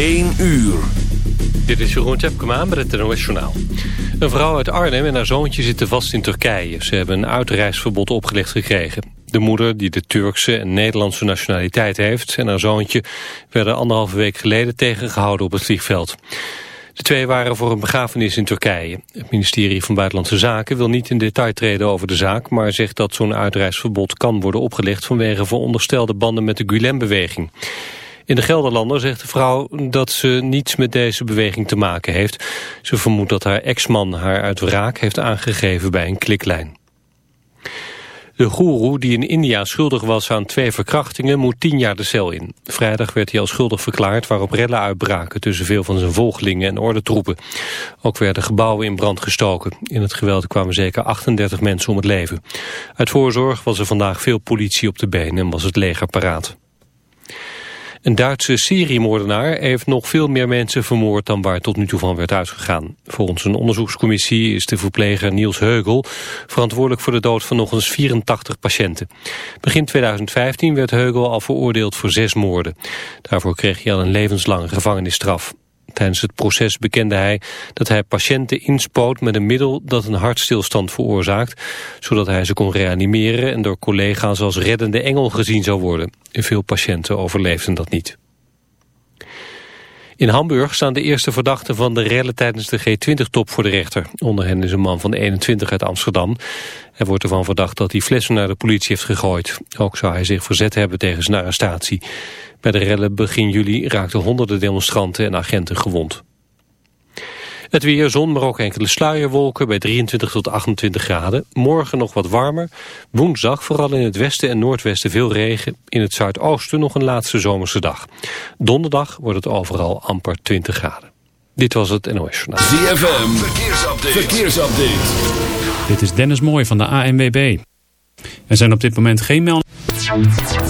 1 uur. Dit is Jeroen Tjepkema met het NOS. Een vrouw uit Arnhem en haar zoontje zitten vast in Turkije. Ze hebben een uitreisverbod opgelegd gekregen. De moeder, die de Turkse en Nederlandse nationaliteit heeft... en haar zoontje werden anderhalve week geleden tegengehouden op het vliegveld. De twee waren voor een begrafenis in Turkije. Het ministerie van Buitenlandse Zaken wil niet in detail treden over de zaak... maar zegt dat zo'n uitreisverbod kan worden opgelegd... vanwege veronderstelde banden met de Gulen-beweging. In de Gelderlander zegt de vrouw dat ze niets met deze beweging te maken heeft. Ze vermoedt dat haar ex-man haar uit wraak heeft aangegeven bij een kliklijn. De goeroe die in India schuldig was aan twee verkrachtingen moet tien jaar de cel in. Vrijdag werd hij al schuldig verklaard waarop rellen uitbraken tussen veel van zijn volgelingen en ordentroepen. Ook werden gebouwen in brand gestoken. In het geweld kwamen zeker 38 mensen om het leven. Uit voorzorg was er vandaag veel politie op de been en was het leger paraat. Een Duitse seriemoordenaar heeft nog veel meer mensen vermoord dan waar tot nu toe van werd uitgegaan. Volgens een onderzoekscommissie is de verpleger Niels Heugel verantwoordelijk voor de dood van nog eens 84 patiënten. Begin 2015 werd Heugel al veroordeeld voor zes moorden. Daarvoor kreeg hij al een levenslange gevangenisstraf. Tijdens het proces bekende hij dat hij patiënten inspoot met een middel dat een hartstilstand veroorzaakt, zodat hij ze kon reanimeren en door collega's als reddende engel gezien zou worden. Veel patiënten overleefden dat niet. In Hamburg staan de eerste verdachten van de rellen tijdens de G20-top voor de rechter. Onder hen is een man van 21 uit Amsterdam. Hij wordt ervan verdacht dat hij flessen naar de politie heeft gegooid. Ook zou hij zich verzet hebben tegen zijn arrestatie. Bij de rellen begin juli raakten honderden demonstranten en agenten gewond. Het weer, zon, maar ook enkele sluierwolken bij 23 tot 28 graden. Morgen nog wat warmer. Woensdag vooral in het westen en noordwesten veel regen. In het zuidoosten nog een laatste zomerse dag. Donderdag wordt het overal amper 20 graden. Dit was het NOS Journaal. ZFM, verkeersupdate. verkeersupdate. Dit is Dennis Mooij van de ANWB. Er zijn op dit moment geen meldingen.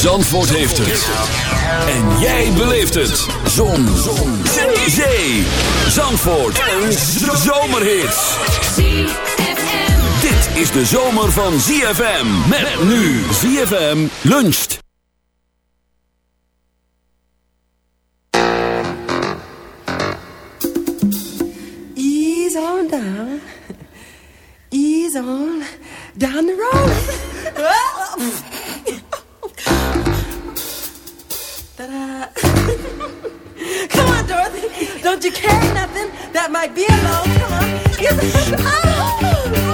Zandvoort heeft het. En jij beleeft het. Zon. Zon. Zee. Zee. Zandvoort. Een zomerhit. Dit is de zomer van ZFM. Met nu ZFM luncht. Ease on down. Ease on down the road. Ta-da. Come on, Dorothy. Don't you carry nothing that might be a load. Come on. Yes. Oh.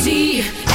Zie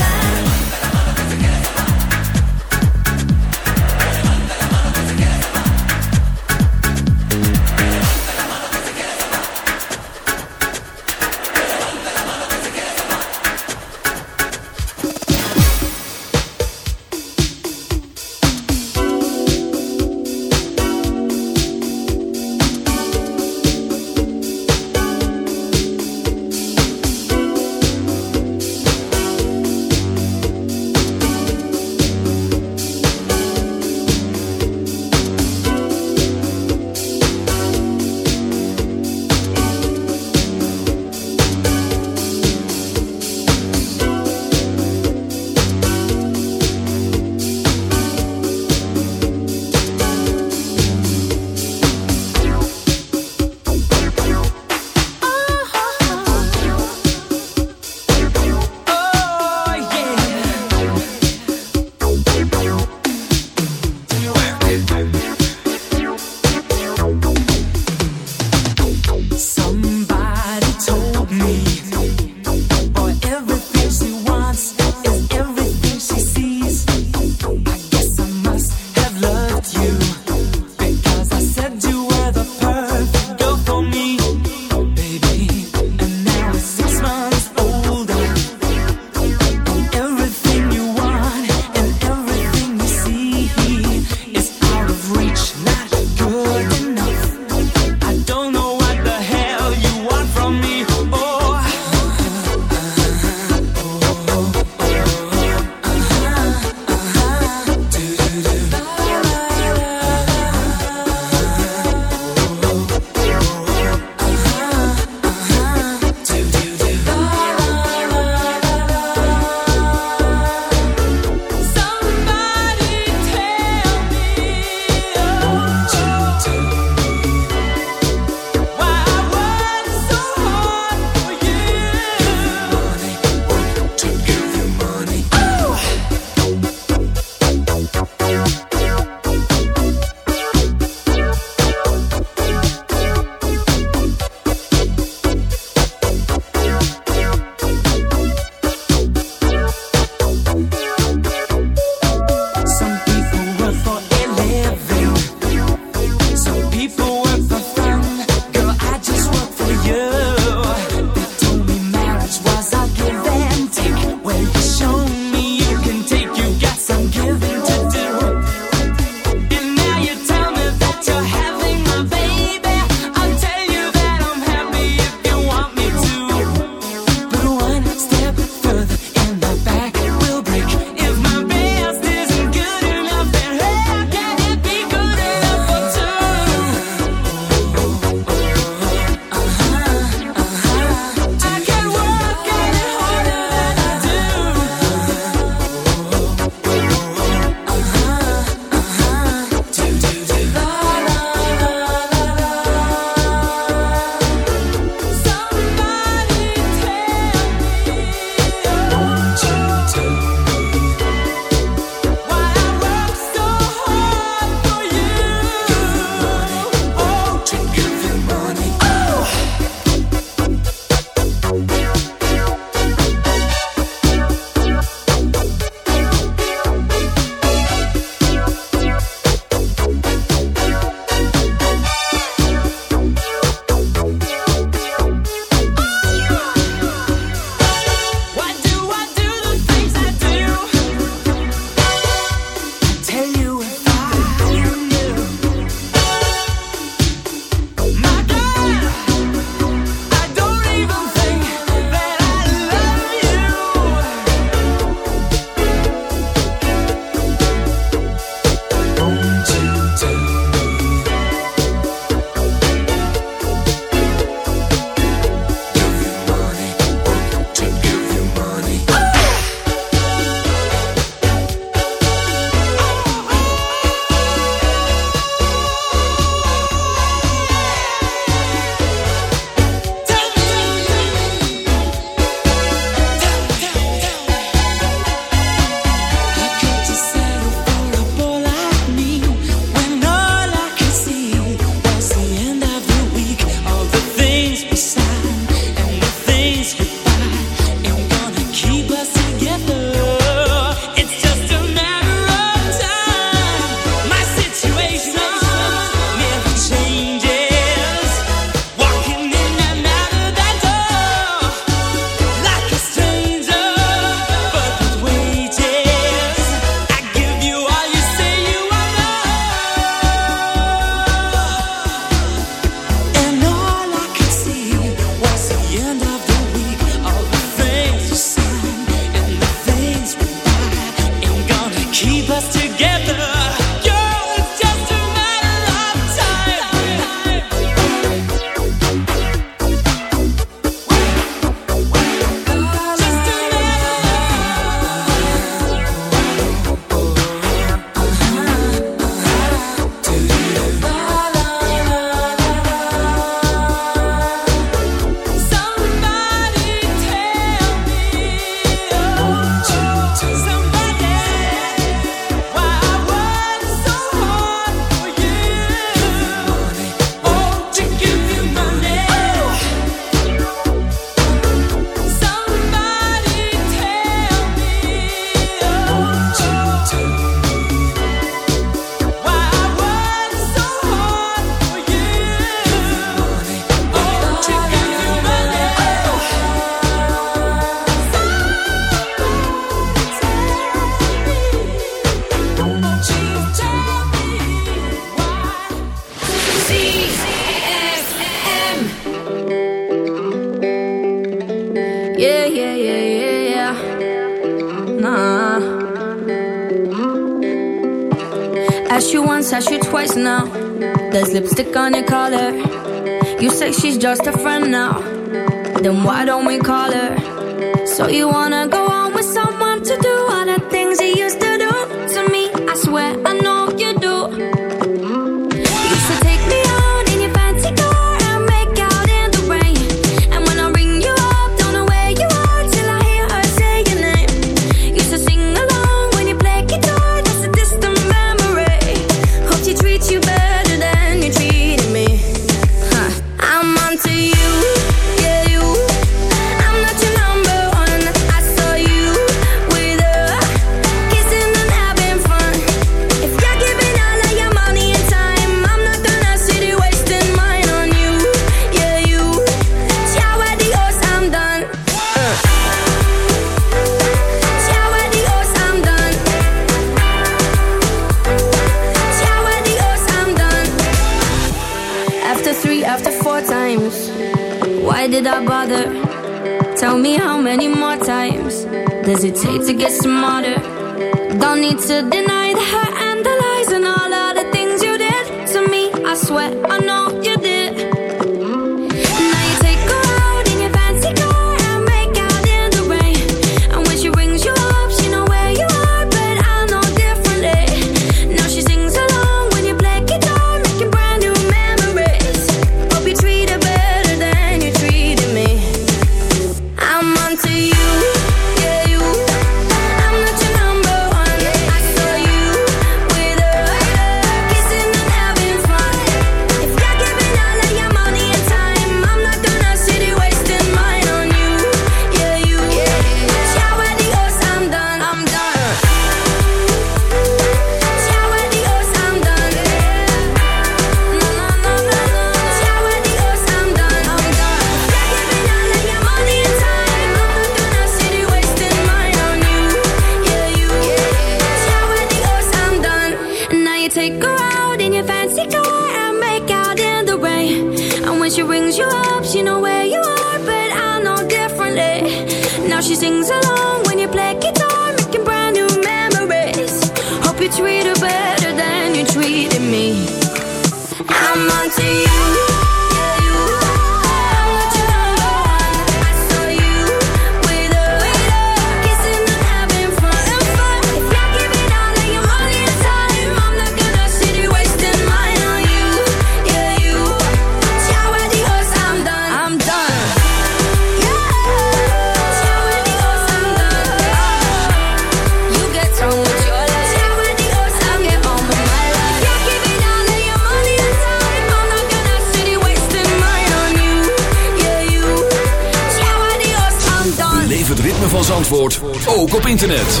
het ritme van Zandvoort ook op internet.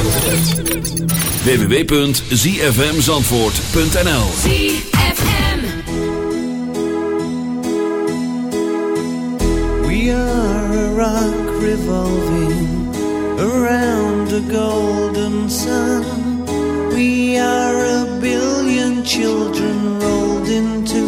www.zfmzandvoort.nl We are a rock revolving around the golden sun. We are a billion children rolled into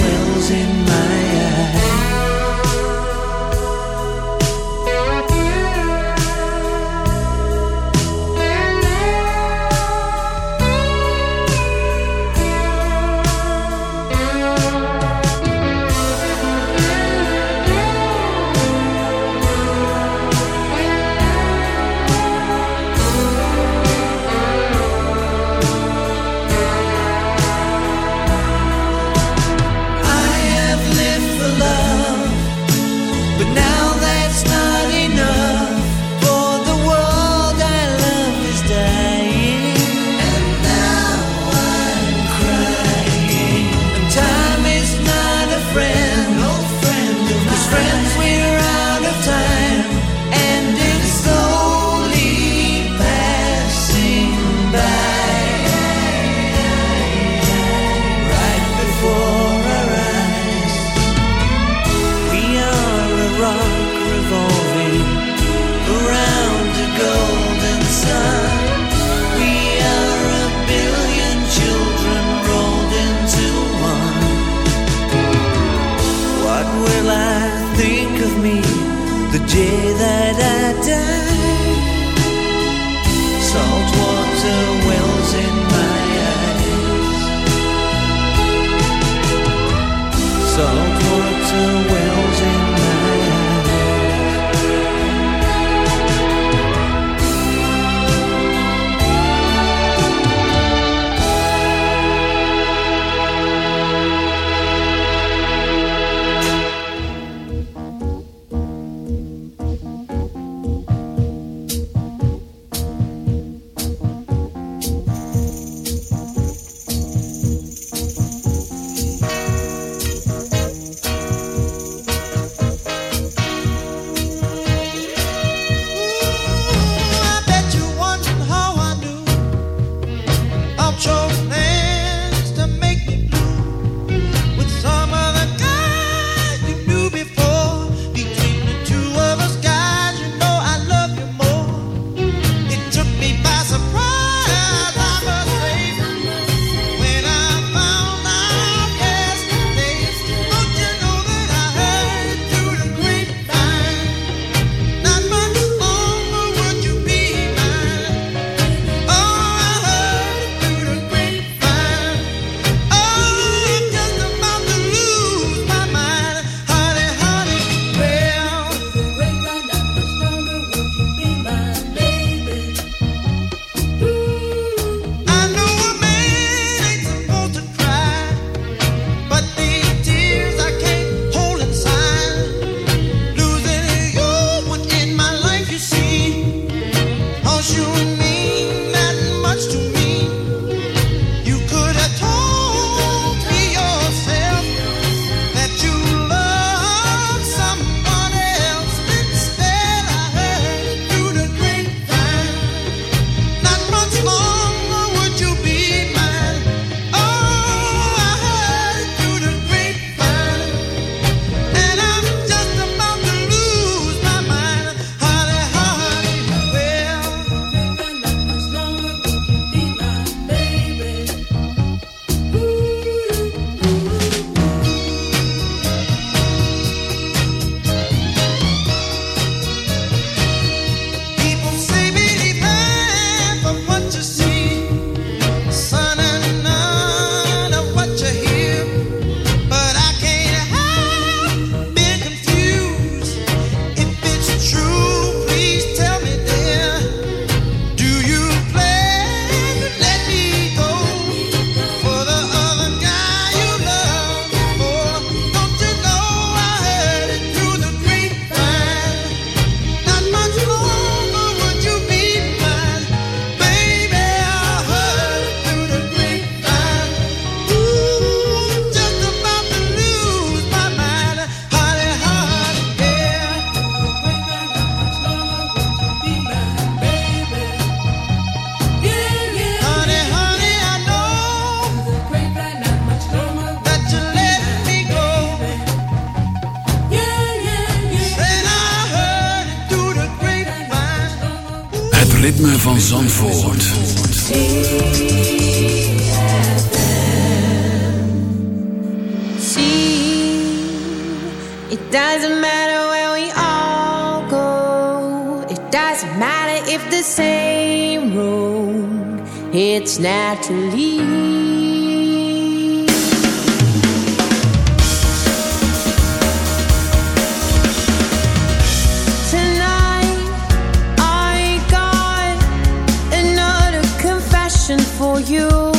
You.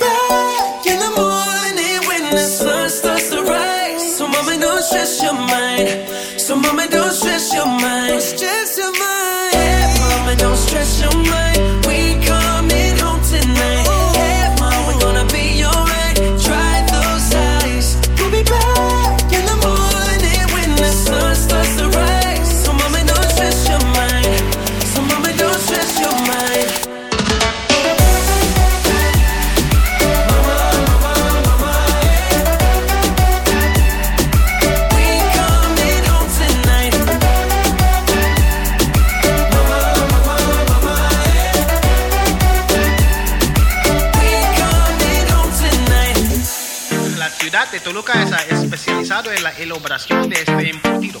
baby. La elaboración de este embutido,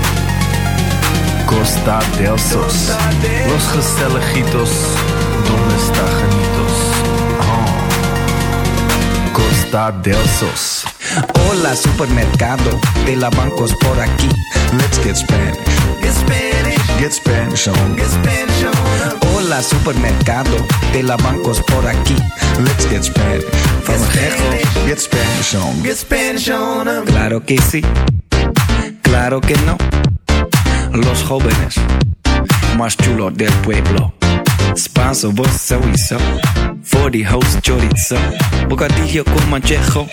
Costa del Sos. Los gezelligitos, donde está genitos? Oh. Costa del Sos. Hola supermercado de la bancos por aquí. Let's get Spanish. Get Spanish. Get Spanish on. Get Spanish on. Hola supermercado de la bancos por aquí. Let's get Spanish. From Get, get Spanish on. Get Spanish on. Claro que sí. Claro que no. Los jóvenes más chulos del pueblo. Spanso, vos sowieso. Voor die host chorizo. Bocadillo con manchejo.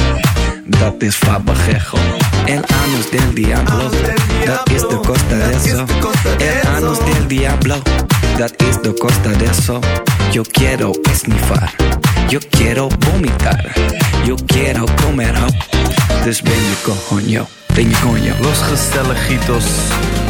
Dat is fabajejo. El anus del diablo. Dat is de costa de eso. El anus del diablo. Dat is de costa de eso. Yo quiero esnifar. Yo quiero vomitar. Yo quiero comer ho. Dus ben je coño. Ben je coño. Los gezelligitos,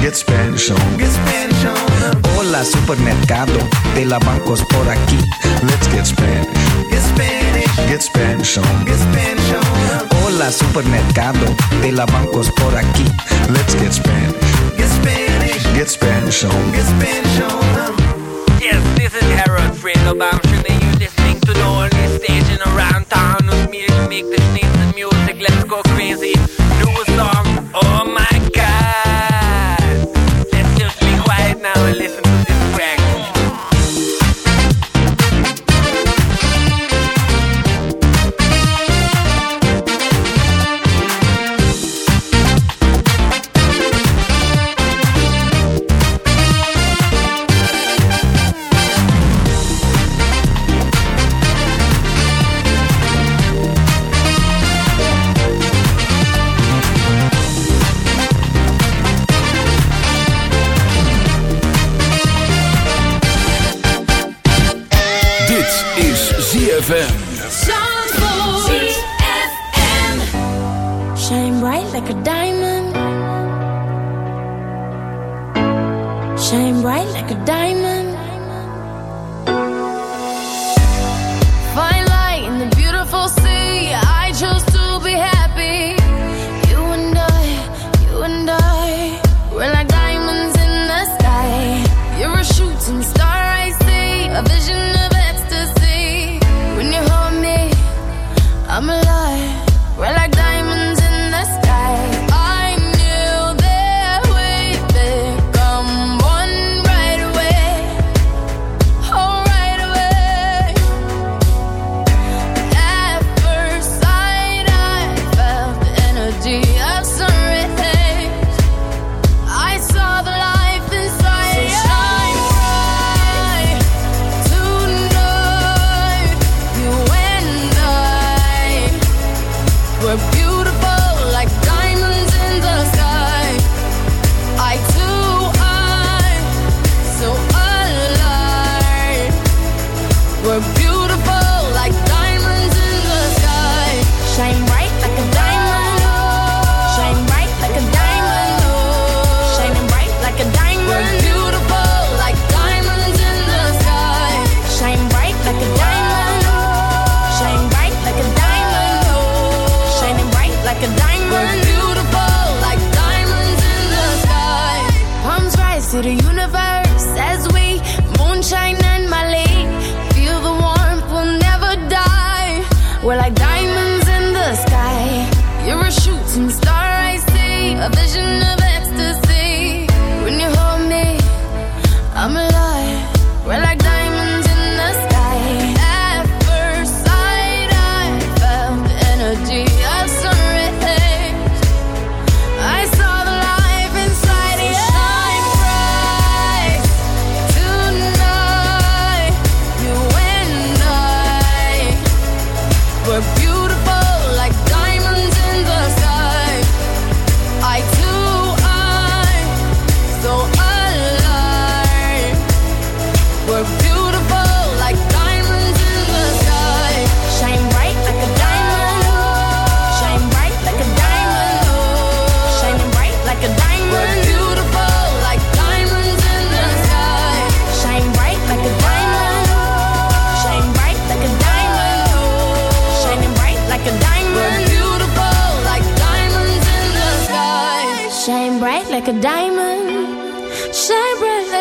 Get Spanish on. Get Spanish on. Hola, supermercado. De la bancos por aquí. Let's get Spanish. Get Spanish. Get Spanish on. Get Spanish on. Hola, supermercado. De la bancos por aquí. Let's get Spanish. Get Spanish. Get Spanish on. Get Spanish on. Yes, this is Harold Fredo. I'm sure you're listening to the only station around town with me to make the sneeze and music. Let's go crazy. listen.